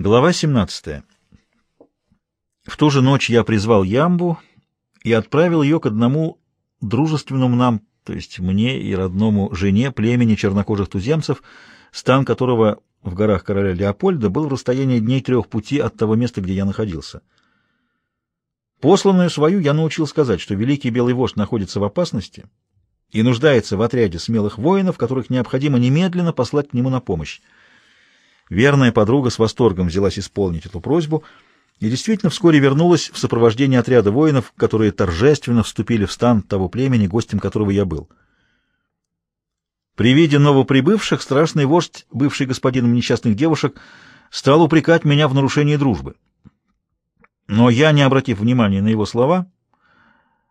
Глава 17. В ту же ночь я призвал Ямбу и отправил ее к одному дружественному нам, то есть мне и родному жене племени чернокожих туземцев, стан которого в горах короля Леопольда был в расстоянии дней трех пути от того места, где я находился. Посланную свою я научил сказать, что великий белый вождь находится в опасности и нуждается в отряде смелых воинов, которых необходимо немедленно послать к нему на помощь. Верная подруга с восторгом взялась исполнить эту просьбу и действительно вскоре вернулась в сопровождении отряда воинов, которые торжественно вступили в стан того племени, гостем которого я был. При виде новоприбывших страшный вождь, бывший господином несчастных девушек, стал упрекать меня в нарушении дружбы. Но я, не обратив внимания на его слова,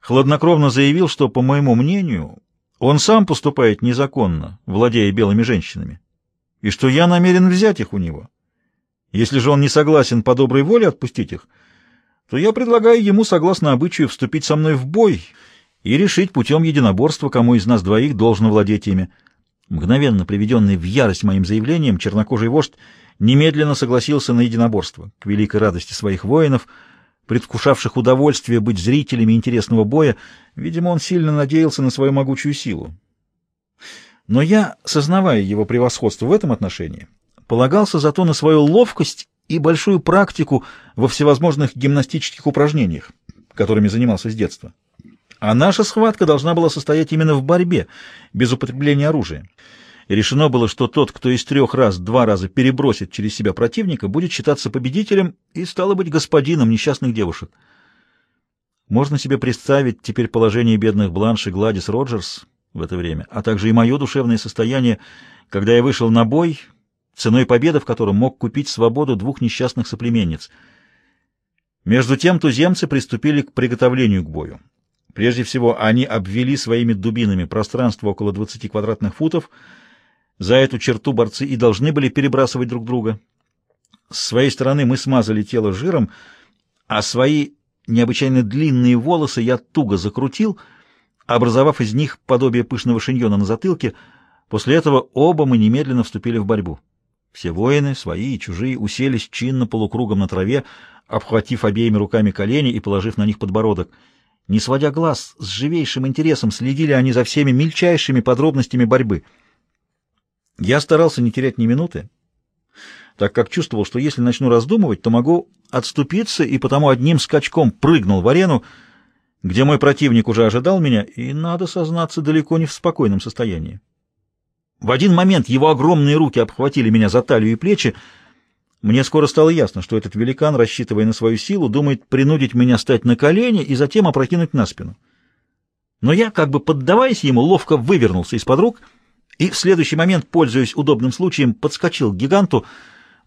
хладнокровно заявил, что, по моему мнению, он сам поступает незаконно, владея белыми женщинами и что я намерен взять их у него. Если же он не согласен по доброй воле отпустить их, то я предлагаю ему, согласно обычаю, вступить со мной в бой и решить путем единоборства, кому из нас двоих должно владеть ими. Мгновенно приведенный в ярость моим заявлением, чернокожий вождь немедленно согласился на единоборство, к великой радости своих воинов, предвкушавших удовольствие быть зрителями интересного боя. Видимо, он сильно надеялся на свою могучую силу. Но я, сознавая его превосходство в этом отношении, полагался зато на свою ловкость и большую практику во всевозможных гимнастических упражнениях, которыми занимался с детства. А наша схватка должна была состоять именно в борьбе, без употребления оружия. И решено было, что тот, кто из трех раз два раза перебросит через себя противника, будет считаться победителем и, стало быть, господином несчастных девушек. Можно себе представить теперь положение бедных Бланш и Гладис Роджерс, в это время, а также и мое душевное состояние, когда я вышел на бой, ценой победы в котором мог купить свободу двух несчастных соплеменниц. Между тем туземцы приступили к приготовлению к бою. Прежде всего, они обвели своими дубинами пространство около 20 квадратных футов. За эту черту борцы и должны были перебрасывать друг друга. С своей стороны мы смазали тело жиром, а свои необычайно длинные волосы я туго закрутил — образовав из них подобие пышного шиньона на затылке. После этого оба мы немедленно вступили в борьбу. Все воины, свои и чужие, уселись чинно полукругом на траве, обхватив обеими руками колени и положив на них подбородок. Не сводя глаз, с живейшим интересом следили они за всеми мельчайшими подробностями борьбы. Я старался не терять ни минуты, так как чувствовал, что если начну раздумывать, то могу отступиться, и потому одним скачком прыгнул в арену, где мой противник уже ожидал меня, и, надо сознаться, далеко не в спокойном состоянии. В один момент его огромные руки обхватили меня за талию и плечи. Мне скоро стало ясно, что этот великан, рассчитывая на свою силу, думает принудить меня стать на колени и затем опрокинуть на спину. Но я, как бы поддаваясь ему, ловко вывернулся из-под рук и в следующий момент, пользуясь удобным случаем, подскочил к гиганту,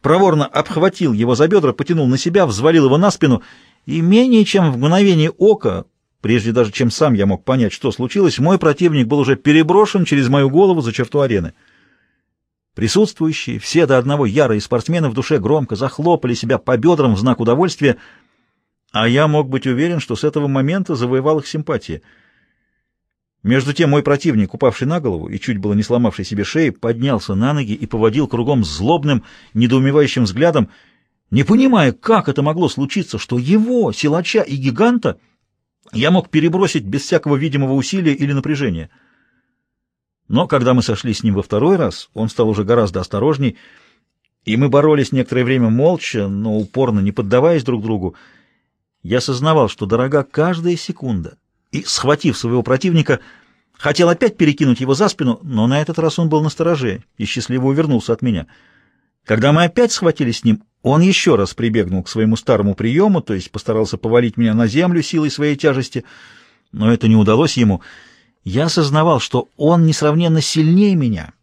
проворно обхватил его за бедра, потянул на себя, взвалил его на спину и менее чем в мгновение ока Прежде даже чем сам я мог понять, что случилось, мой противник был уже переброшен через мою голову за черту арены. Присутствующие, все до одного ярые спортсмены в душе громко захлопали себя по бедрам в знак удовольствия, а я мог быть уверен, что с этого момента завоевал их симпатии. Между тем мой противник, упавший на голову и чуть было не сломавший себе шеи, поднялся на ноги и поводил кругом злобным, недоумевающим взглядом, не понимая, как это могло случиться, что его, силача и гиганта — я мог перебросить без всякого видимого усилия или напряжения. Но когда мы сошли с ним во второй раз, он стал уже гораздо осторожней, и мы боролись некоторое время молча, но упорно не поддаваясь друг другу. Я сознавал, что дорога каждая секунда, и, схватив своего противника, хотел опять перекинуть его за спину, но на этот раз он был настороже и счастливо увернулся от меня. Когда мы опять схватились с ним, он еще раз прибегнул к своему старому приему, то есть постарался повалить меня на землю силой своей тяжести, но это не удалось ему. Я осознавал, что он несравненно сильнее меня,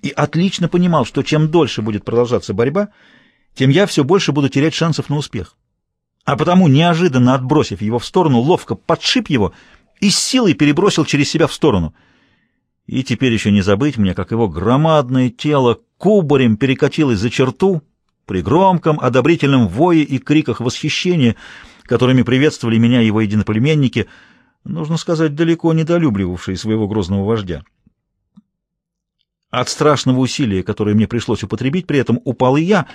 и отлично понимал, что чем дольше будет продолжаться борьба, тем я все больше буду терять шансов на успех. А потому, неожиданно отбросив его в сторону, ловко подшип его и с силой перебросил через себя в сторону. И теперь еще не забыть мне, как его громадное тело кубарем перекатилось за черту, при громком одобрительном вое и криках восхищения, которыми приветствовали меня его единоплеменники, нужно сказать, далеко недолюбливавшие своего грозного вождя. От страшного усилия, которое мне пришлось употребить, при этом упал и я,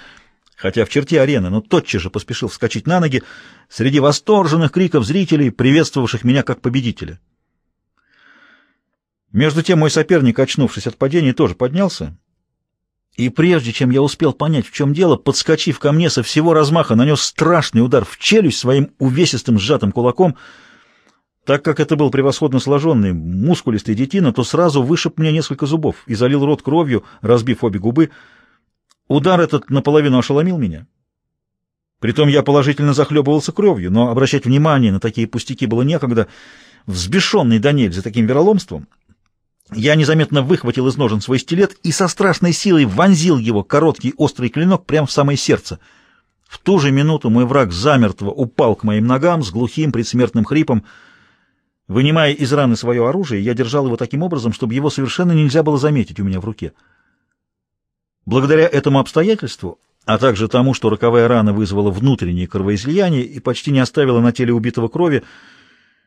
хотя в черте арены, но тотчас же поспешил вскочить на ноги среди восторженных криков зрителей, приветствовавших меня как победителя. Между тем мой соперник, очнувшись от падения, тоже поднялся, и прежде чем я успел понять, в чем дело, подскочив ко мне со всего размаха, нанес страшный удар в челюсть своим увесистым сжатым кулаком. Так как это был превосходно сложенный, мускулистый детина, то сразу вышиб мне несколько зубов и залил рот кровью, разбив обе губы. Удар этот наполовину ошеломил меня. Притом я положительно захлебывался кровью, но обращать внимание на такие пустяки было некогда. Взбешенный до за таким вероломством, я незаметно выхватил из ножен свой стилет и со страшной силой вонзил его короткий острый клинок прямо в самое сердце. В ту же минуту мой враг замертво упал к моим ногам с глухим предсмертным хрипом. Вынимая из раны свое оружие, я держал его таким образом, чтобы его совершенно нельзя было заметить у меня в руке. Благодаря этому обстоятельству, а также тому, что роковая рана вызвала внутреннее кровоизлияние и почти не оставила на теле убитого крови,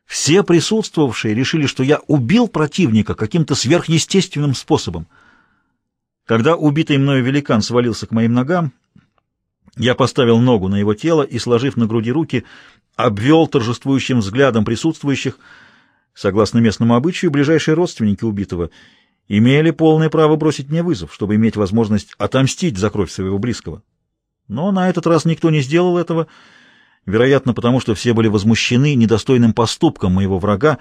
все присутствовавшие решили, что я убил противника каким-то сверхъестественным способом. Когда убитый мною великан свалился к моим ногам, я поставил ногу на его тело и, сложив на груди руки, обвел торжествующим взглядом присутствующих. Согласно местному обычаю, ближайшие родственники убитого имели полное право бросить мне вызов, чтобы иметь возможность отомстить за кровь своего близкого. Но на этот раз никто не сделал этого, вероятно, потому что все были возмущены недостойным поступком моего врага,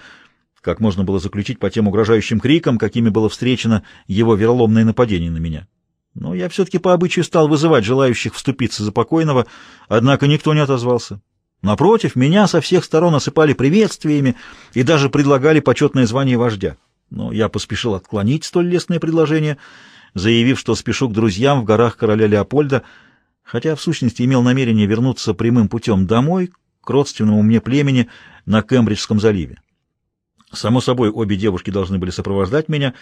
как можно было заключить по тем угрожающим крикам, какими было встречено его вероломное нападение на меня. Но я все-таки по обычаю стал вызывать желающих вступиться за покойного, однако никто не отозвался. Напротив, меня со всех сторон осыпали приветствиями и даже предлагали почетное звание вождя. Но я поспешил отклонить столь лестное предложение, заявив, что спешу к друзьям в горах короля Леопольда — хотя в сущности имел намерение вернуться прямым путем домой, к родственному мне племени на Кембриджском заливе. Само собой, обе девушки должны были сопровождать меня,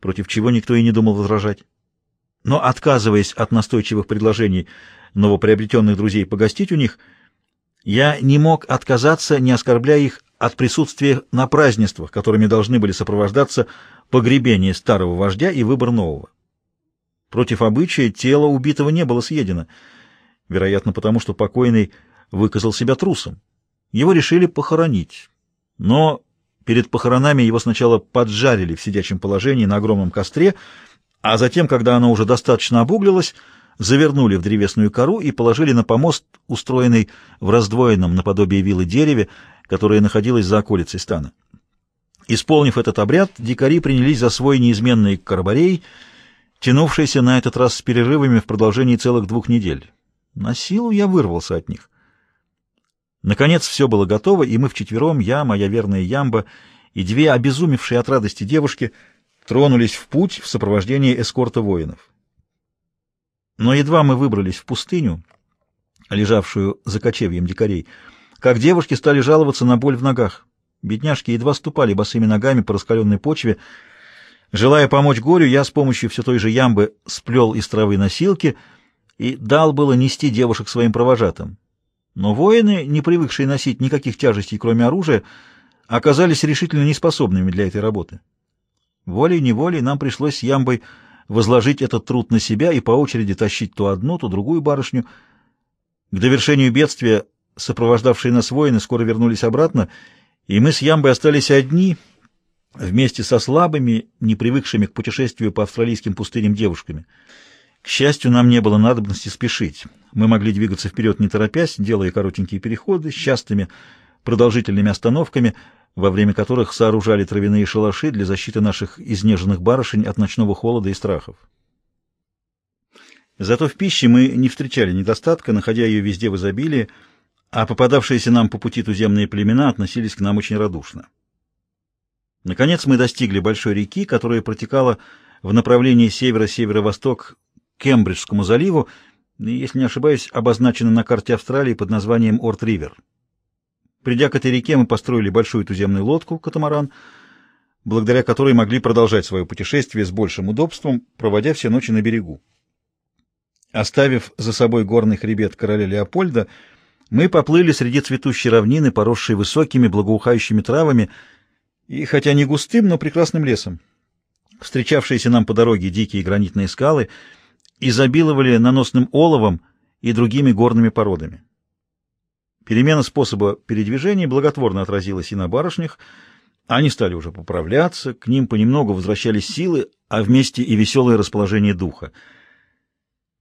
против чего никто и не думал возражать. Но, отказываясь от настойчивых предложений новоприобретенных друзей погостить у них, я не мог отказаться, не оскорбляя их от присутствия на празднествах, которыми должны были сопровождаться погребение старого вождя и выбор нового. Против обычая тело убитого не было съедено, вероятно, потому что покойный выказал себя трусом. Его решили похоронить, но перед похоронами его сначала поджарили в сидячем положении на огромном костре, а затем, когда оно уже достаточно обуглилось, завернули в древесную кору и положили на помост, устроенный в раздвоенном наподобие вилы дереве, которое находилось за околицей стана. Исполнив этот обряд, дикари принялись за свой неизменный карбарей — тянувшийся на этот раз с перерывами в продолжении целых двух недель. На силу я вырвался от них. Наконец все было готово, и мы вчетвером, я, моя верная Ямба и две обезумевшие от радости девушки, тронулись в путь в сопровождении эскорта воинов. Но едва мы выбрались в пустыню, лежавшую за кочевьем дикарей, как девушки стали жаловаться на боль в ногах. Бедняжки едва ступали босыми ногами по раскаленной почве, Желая помочь горю, я с помощью все той же ямбы сплел из травы носилки и дал было нести девушек своим провожатым. Но воины, не привыкшие носить никаких тяжестей, кроме оружия, оказались решительно неспособными для этой работы. Волей-неволей нам пришлось с ямбой возложить этот труд на себя и по очереди тащить то одну, то другую барышню. К довершению бедствия сопровождавшие нас воины скоро вернулись обратно, и мы с ямбой остались одни — вместе со слабыми, не привыкшими к путешествию по австралийским пустыням девушками. К счастью, нам не было надобности спешить. Мы могли двигаться вперед не торопясь, делая коротенькие переходы с частыми продолжительными остановками, во время которых сооружали травяные шалаши для защиты наших изнеженных барышень от ночного холода и страхов. Зато в пище мы не встречали недостатка, находя ее везде в изобилии, а попадавшиеся нам по пути туземные племена относились к нам очень радушно. Наконец мы достигли большой реки, которая протекала в направлении северо-северо-восток к Кембриджскому заливу, если не ошибаюсь, обозначена на карте Австралии под названием Орт-Ривер. Придя к этой реке, мы построили большую туземную лодку, катамаран, благодаря которой могли продолжать свое путешествие с большим удобством, проводя все ночи на берегу. Оставив за собой горный хребет короля Леопольда, мы поплыли среди цветущей равнины, поросшей высокими благоухающими травами, и, хотя не густым, но прекрасным лесом. Встречавшиеся нам по дороге дикие гранитные скалы изобиловали наносным оловом и другими горными породами. Перемена способа передвижения благотворно отразилась и на барышнях. Они стали уже поправляться, к ним понемногу возвращались силы, а вместе и веселое расположение духа.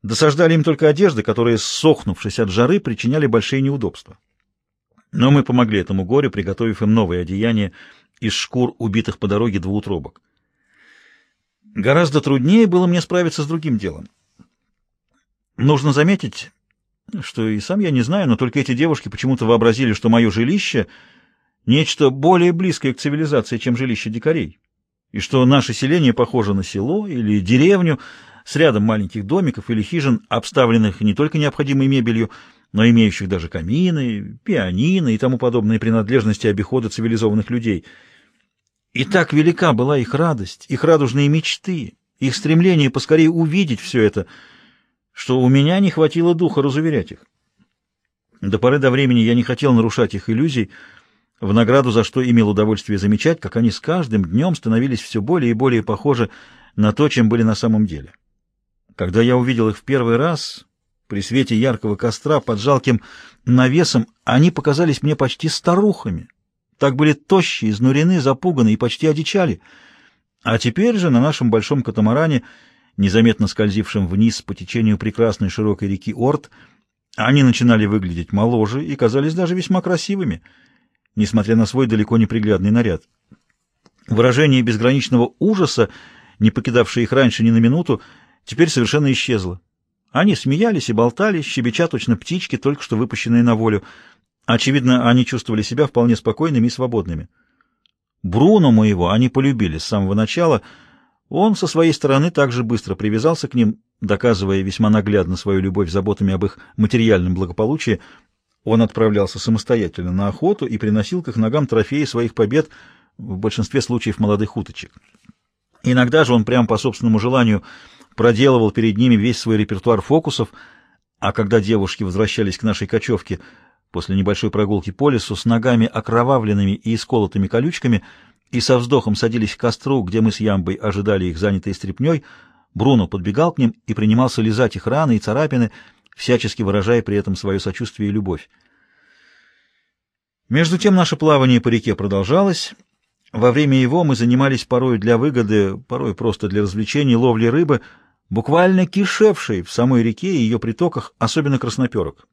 Досаждали им только одежды, которые, сохнувшись от жары, причиняли большие неудобства. Но мы помогли этому горю, приготовив им новые одеяния из шкур убитых по дороге двуутробок. Гораздо труднее было мне справиться с другим делом. Нужно заметить, что и сам я не знаю, но только эти девушки почему-то вообразили, что мое жилище — нечто более близкое к цивилизации, чем жилище дикарей, и что наше селение похоже на село или деревню с рядом маленьких домиков или хижин, обставленных не только необходимой мебелью, но имеющих даже камины, пианино и тому подобные принадлежности обихода цивилизованных людей. И так велика была их радость, их радужные мечты, их стремление поскорее увидеть все это, что у меня не хватило духа разуверять их. До поры до времени я не хотел нарушать их иллюзий, в награду за что имел удовольствие замечать, как они с каждым днем становились все более и более похожи на то, чем были на самом деле. Когда я увидел их в первый раз, при свете яркого костра под жалким навесом, они показались мне почти старухами. Так были тощие, изнурены, запуганы и почти одичали. А теперь же на нашем большом катамаране, незаметно скользившем вниз по течению прекрасной широкой реки Орт, они начинали выглядеть моложе и казались даже весьма красивыми, несмотря на свой далеко не приглядный наряд. Выражение безграничного ужаса, не покидавшее их раньше ни на минуту, теперь совершенно исчезло. Они смеялись и болтали, щебеча точно птички, только что выпущенные на волю. Очевидно, они чувствовали себя вполне спокойными и свободными. Бруно моего они полюбили с самого начала. Он со своей стороны также быстро привязался к ним, доказывая весьма наглядно свою любовь заботами об их материальном благополучии. Он отправлялся самостоятельно на охоту и приносил к их ногам трофеи своих побед, в большинстве случаев молодых уточек. Иногда же он прямо по собственному желанию проделывал перед ними весь свой репертуар фокусов, а когда девушки возвращались к нашей кочевке после небольшой прогулки по лесу с ногами окровавленными и исколотыми колючками и со вздохом садились к костру, где мы с Ямбой ожидали их занятые стряпней, Бруно подбегал к ним и принимался лизать их раны и царапины, всячески выражая при этом свое сочувствие и любовь. Между тем наше плавание по реке продолжалось. Во время его мы занимались порой для выгоды, порой просто для развлечений ловли рыбы — буквально кишевшей в самой реке и ее притоках, особенно красноперок.